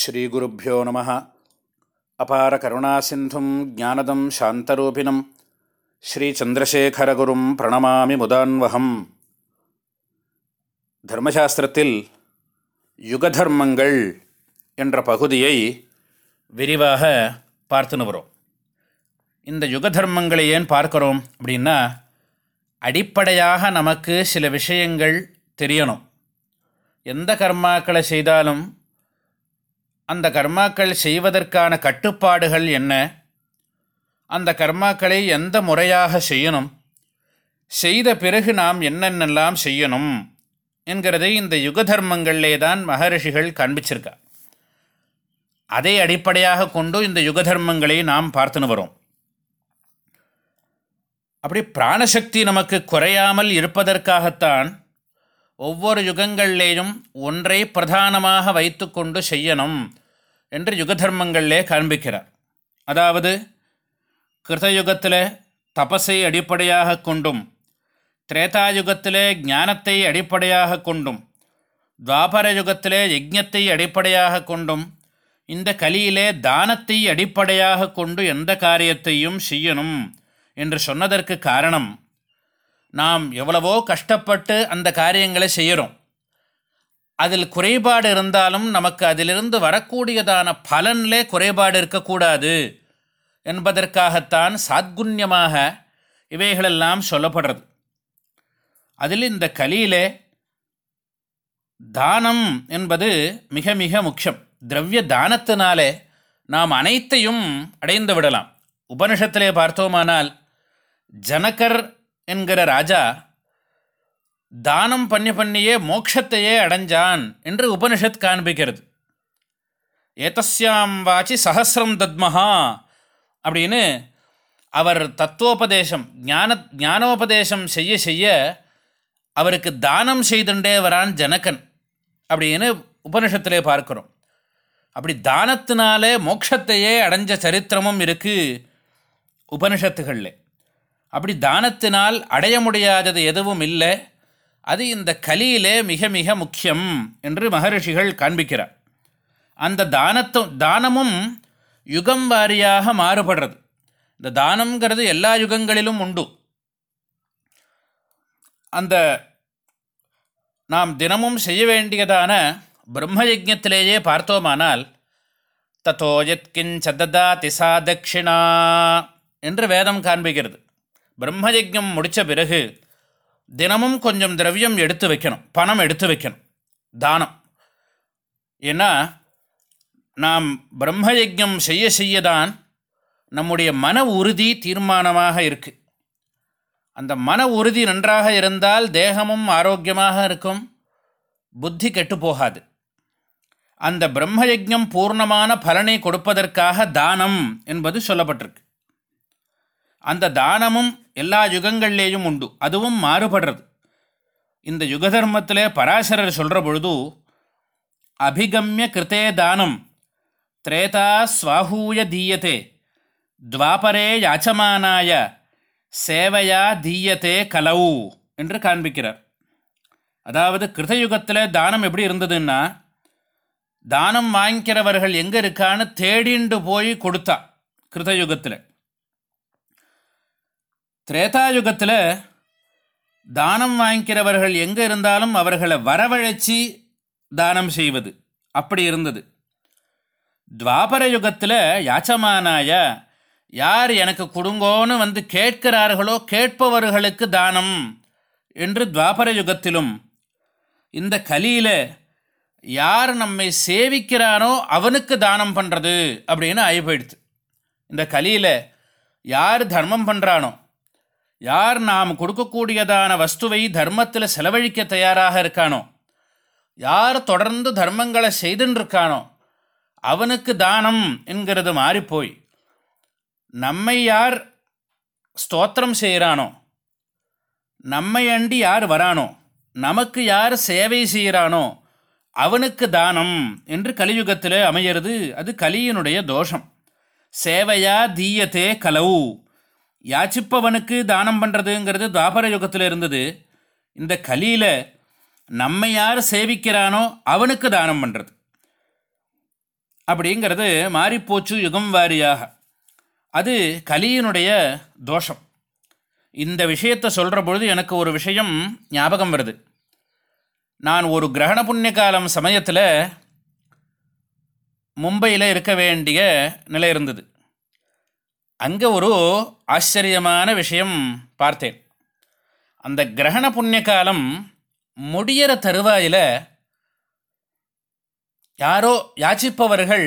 ஸ்ரீகுருப்போ நம. அபார கருணாசிந்தும் ஜானதம் சாந்தரூபிணம். ஸ்ரீச்சந்திரசேகரகுரும் பிரணமாமி முதான்வகம். தர்மசாஸ்திரத்தில் யுகதர்மங்கள் என்ற பகுதியை விரிவாக பார்த்துன்னு வரும். இந்த யுகதர்மங்களை ஏன் பார்க்குறோம் அப்படின்னா அடிப்படையாக நமக்கு சில விஷயங்கள் தெரியணும். எந்த கர்மாக்களை செய்தாலும் அந்த கர்மாக்கள் செய்வதற்கான கட்டுப்பாடுகள் என்ன? அந்த கர்மாக்களை எந்த முறையாக செய்யணும்? செய்த பிறகு நாம் என்னென்னலாம் செய்யணும்? என்கிறதை இந்த யுக தர்மங்களிலே தான் மகரிஷிகள் காண்பிச்சிருக்கா. அதை அடிப்படையாக கொண்டு இந்த யுக தர்மங்களை நாம் பார்த்துன்னு வரோம். அப்படி பிராணசக்தி நமக்கு குறையாமல் இருப்பதற்காகத்தான் ஒவ்வொரு யுகங்கள்லேயும் ஒன்றை பிரதானமாக வைத்துக்கொண்டு செய்யணும். என்று யுகதர்மங்களிலே காண்பிக்கிறார். அதாவது கிருதயுகத்தில் தபஸை அடிப்படையாக கொண்டும் திரேதாயுகத்திலே ஞானத்தை அடிப்படையாக கொண்டும் துவாபர யுகத்திலே யஜ்ஞத்தை அடிப்படையாக கொண்டும் இந்த கலியிலே தானத்தை அடிப்படையாக கொண்டு எந்த காரியத்தையும் செய்யணும் என்று சொன்னதற்கு காரணம் நாம் எவ்வளவோ கஷ்டப்பட்டு அந்த காரியங்களை செய்கிறோம். அதில் குறைபாடு இருந்தாலும் நமக்கு அதிலிருந்து வரக்கூடியதான பலனிலே குறைபாடு இருக்கக்கூடாது என்பதற்காகத்தான் சாத்குண்யமாக இவைகளெல்லாம் சொல்லப்படுறது. அதில் இந்த கலியிலே தானம் என்பது மிக மிக முக்கியம். திரவிய தானத்தினாலே நாம் அனைத்தையும் அடைந்து விடலாம். உபனிஷத்திலே பார்த்தோமானால் ஜனகர் என்கிற ராஜா தானம் பண்ணி பண்ணியே மோட்சத்தையே அடைஞ்சான் என்று உபனிஷத் காண்பிக்கிறது. ஏதஸ்யாம் வாச்சி சஹசிரம் தத்மஹா அப்படின்னு அவர் தத்துவோபதேசம் ஞான ஞானோபதேசம் செய்ய செய்ய அவருக்கு தானம் செய்துண்டே வரான் ஜனகன் அப்படின்னு உபனிஷத்திலே பார்க்குறோம். அப்படி தானத்தினாலே மோட்சத்தையே அடைஞ்ச சரித்திரமும் இருக்குது உபனிஷத்துகளில். அப்படி தானத்தினால் அடைய முடியாதது எதுவும் இல்லை. அது இந்த கலியிலே மிக மிக முக்கியம் என்று மகரிஷிகள் காண்பிக்கிறார். அந்த தானத்தும் தானமும் யுகம் வாரியாக மாறுபடுறது. இந்த தானம்ங்கிறது எல்லா யுகங்களிலும் உண்டு. அந்த நாம் தினமும் செய்ய வேண்டியதான பிரம்மயஜத்திலேயே பார்த்தோமானால் தத்தோ சததா திசா தட்சிணா என்று வேதம் காண்பிக்கிறது. பிரம்மயஜம் முடித்த பிறகு தினமும் கொஞ்சம் திரவியம் எடுத்து வைக்கணும். பணம் எடுத்து வைக்கணும். தானம். ஏன்னா நாம் பிரம்மயஜம் செய்ய செய்ய தான் நம்முடைய மன உறுதி தீர்மானமாக இருக்குது அந்த மன உறுதி நன்றாக இருந்தால் தேகமும் ஆரோக்கியமாக இருக்கும். புத்தி கெட்டு போகாது. அந்த பிரம்மயஜம் பூர்ணமான பலனை கொடுப்பதற்காக தானம் என்பது சொல்லப்பட்டிருக்கு. அந்த தானமும் எல்லா யுகங்கள்லேயும் உண்டு. அதுவும் மாறுபடுறது. இந்த யுக தர்மத்தில் பராசரர் சொல்கிற பொழுது அபிகமிய கிருத்தே தானம் திரேதா ஸ்வாஹூய தீயத்தே துவாபரே யாச்சமானாய சேவையா தீயத்தே கலவு என்று காண்பிக்கிறார். அதாவது கிருதயுகத்தில் தானம் எப்படி இருந்ததுன்னா தானம் வாங்கிக்கிறவர்கள் எங்கே இருக்கான்னு தேடிண்டு போய் கொடுத்தா கிருதயுகத்தில். திரேதாயுகத்தில் தானம் வாங்கிக்கிறவர்கள் எங்கே இருந்தாலும் அவர்களை வரவழைச்சி தானம் செய்வது. அப்படி இருந்தது. துவாபர யுகத்தில் யாச்சமானாய யார் எனக்கு கொடுங்கோன்னு வந்து கேட்கிறார்களோ கேட்பவர்களுக்கு தானம் என்று துவாபர யுகத்திலும் இந்த கலியில் யார் நம்மை சேவிக்கிறானோ அவனுக்கு தானம் பண்ணுறது அப்படின்னு ஆகிப்போயிடுது இந்த கலியில் யார் தர்மம் பண்ணுறானோ யார் நாம் கொடுக்கக்கூடியதான வஸ்துவை தர்மத்தில் செலவழிக்க தயாராக இருக்கானோ? யார் தொடர்ந்து தர்மங்களை செய்துன்றிருக்கானோ? அவனுக்கு தானம் என்கிறது மாறிப்போய். நம்மை யார் ஸ்தோத்திரம் செய்கிறானோ? நம்மை அண்டி யார் வரானோ? நமக்கு யார் சேவை செய்கிறானோ? அவனுக்கு தானம் என்று கலியுகத்தில் அமையிறது அது கலியினுடைய தோஷம். சேவையா தீயத்தே கலவு. யாச்சிப்பவனுக்கு தானம் பண்ணுறதுங்கிறது துவாபர யுகத்தில் இருந்தது. இந்த கலியில் நம்ம யார் சேவிக்கிறானோ அவனுக்கு தானம் பண்ணுறது அப்படிங்கிறது மாறிப்போச்சு யுகம் வாரியாக. அது கலியினுடைய தோஷம். இந்த விஷயத்தை சொல்கிற பொழுது எனக்கு ஒரு விஷயம் ஞாபகம் வருது. நான் ஒரு கிரகண புண்ணிய காலம் சமயத்தில் மும்பையில் இருக்க வேண்டிய நிலை இருந்தது. அங்கே ஒரு ஆச்சரியமான விஷயம் பார்த்தேன். அந்த கிரகண புண்ணிய காலம் முடியிற தருவாயில் யாரோ யாச்சிப்பவர்கள்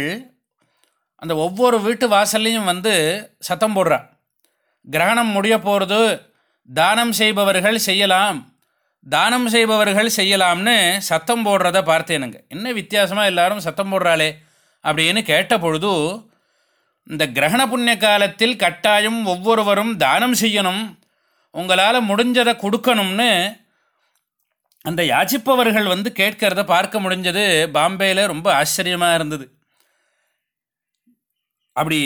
அந்த ஒவ்வொரு வீட்டு வாசல்லையும் வந்து சத்தம் போடுறா. கிரகணம் முடிய போகிறது தானம் செய்பவர்கள் செய்யலாம் தானம் செய்பவர்கள் செய்யலாம்னு சத்தம் போடுறத பார்த்தேனுங்க. என்ன வித்தியாசமாக எல்லாரும் சத்தம் போடுறாளே அப்படின்னு கேட்ட பொழுது இந்த கிரகண புண்ணிய காலத்தில் கட்டாயம் ஒவ்வொருவரும் தானம் செய்யணும் உங்களால் முடிஞ்சதை கொடுக்கணும்னு அந்த யாச்சிப்பவர்கள் வந்து கேட்கறத பார்க்க முடிஞ்சது. பாம்பேயில் ரொம்ப ஆச்சரியமாக இருந்தது. அப்படி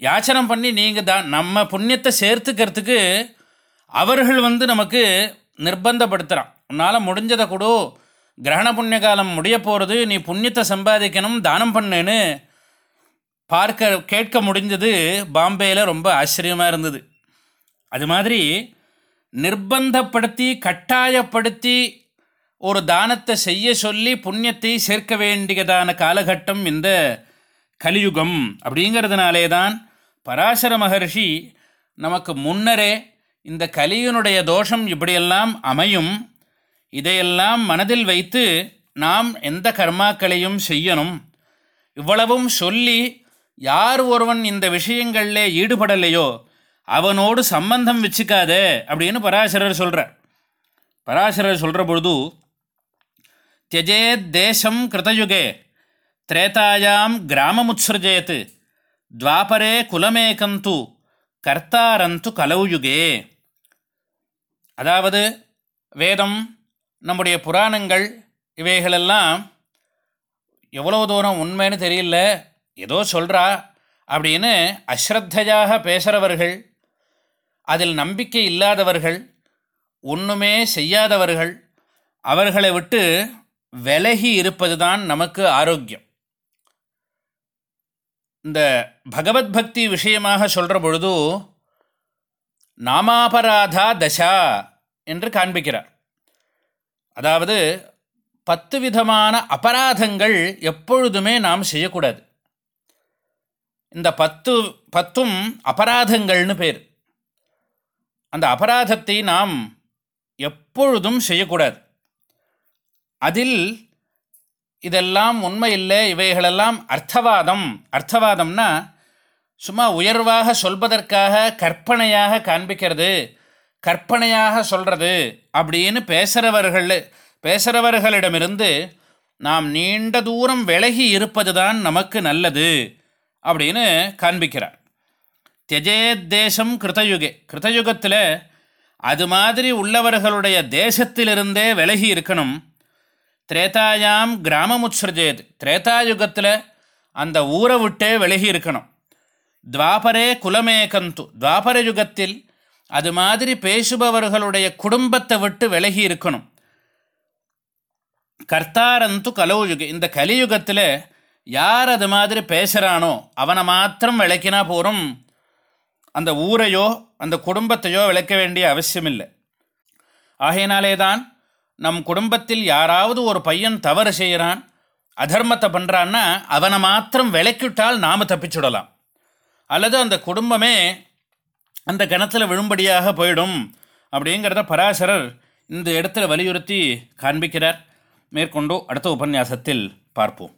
யாச்சனம் பண்ணி நீங்கள் தான் நம்ம புண்ணியத்தை சேர்த்துக்கிறதுக்கு அவர்கள் வந்து நமக்கு நிர்பந்தப்படுத்துகிறான் உன்னால் முடிஞ்சதை கொடு. கிரகண புண்ணிய காலம் முடிய போகிறது நீ புண்ணியத்தை சம்பாதிக்கணும் தானம் பண்ணுன்னு பார்க்க கேட்க முடிஞ்சது பாம்பேயில் ரொம்ப ஆச்சரியமாக இருந்தது. அது மாதிரி நிர்பந்தப்படுத்தி கட்டாயப்படுத்தி ஒரு தானத்தை செய்ய சொல்லி புண்ணியத்தை சேர்க்க வேண்டியதான காலகட்டம் இந்த கலியுகம். அப்படிங்கிறதுனாலே தான் பராசர மகர்ஷி நமக்கு முன்னரே இந்த கலியனுடைய தோஷம் இப்படியெல்லாம் அமையும். இதையெல்லாம் மனதில் வைத்து நாம் எந்த கர்மாக்களையும் செய்யணும். இவ்வளவும் சொல்லி யார் ஒருவன் இந்த விஷயங்களில் ஈடுபடலையோ அவனோடு சம்பந்தம் வச்சுக்காத அப்படின்னு பராசரர் சொல்கிறார் பராசரர் சொல்கிற பொழுது தியஜேத் தேசம் கிருதயுகே திரேதாயாம் கிராமமுத்ஸ்ருஜேத் துவாபரே குலமேகந்து கர்த்தாரந்து கலவுயுகே. அதாவது வேதம் நம்முடைய புராணங்கள் இவைகளெல்லாம் எவ்வளோ தூரம் உண்மைன்னு தெரியல ஏதோ சொல்கிறா அப்படின்னு அஸ்ரத்தையாக பேசுகிறவர்கள் அதில் நம்பிக்கை இல்லாதவர்கள் ஒன்றுமே செய்யாதவர்கள் அவர்களை விட்டு விலகி இருப்பது தான் நமக்கு ஆரோக்கியம். இந்த பகவத் பக்தி விஷயமாக சொல்கிற பொழுது நாமாபராதா தசா என்று காண்பிக்கிறார். அதாவது பத்து விதமான அபராதங்கள் எப்பொழுதுமே நாம் செய்யக்கூடாது. இந்த பத்து பத்தும் அபராதங்கள்னு பேர். அந்த அபராதத்தை நாம் எப்பொழுதும் செய்யக்கூடாது. அதில் இதெல்லாம் உண்மை இல்லை இவைகளெல்லாம் அர்த்தவாதம். அர்த்தவாதம்னா சும்மா உயர்வாக சொல்வதற்காக கற்பனையாக காண்பிக்கிறது கற்பனையாக சொல்கிறது அப்படின்னு பேசுகிறவர்கள் பேசுகிறவர்களிடமிருந்து நாம் நீண்ட தூரம் விலகி இருப்பது தான் நமக்கு நல்லது. அப்படின்னு காண்பிக்கிறார். தியஜேத் தேசம் கிருதயுகே கிருதயுகத்தில் அது மாதிரி உள்ளவர்களுடைய தேசத்திலிருந்தே விலகி இருக்கணும். திரேதாயாம் கிராமமுத்ஸ்ருஜேத். திரேதாயுகத்தில் அந்த ஊரை விட்டே விலகி இருக்கணும். துவாபரே குலமேகந்து துவாபர யுகத்தில் அது மாதிரி பேசுபவர்களுடைய குடும்பத்தை விட்டு விலகி இருக்கணும். கர்த்தாரந்து கலவுயுக இந்த கலியுகத்தில் யார் அது மாதிரி பேசுகிறானோ அவனை மாத்திரம் விளக்கினா போகிறோம் அந்த ஊரையோ அந்த குடும்பத்தையோ விளக்க வேண்டிய அவசியம் இல்லை ஆகையினாலே தான் நம் குடும்பத்தில் யாராவது ஒரு பையன் தவறு செய்கிறான் அதர்மத்தை பண்ணுறான்னா அவனை மாத்திரம் விளக்கிவிட்டால் நாம் தப்பிச்சுடலாம். அல்லது அந்த குடும்பமே அந்த கணத்தில் விழும்படியாக போயிடும் அப்படிங்கிறத பராசரர் இந்த இடத்துல வலியுறுத்தி காண்பிக்கிறார். மேற்கொண்டு அடுத்த உபன்யாசத்தில் பார்ப்போம்.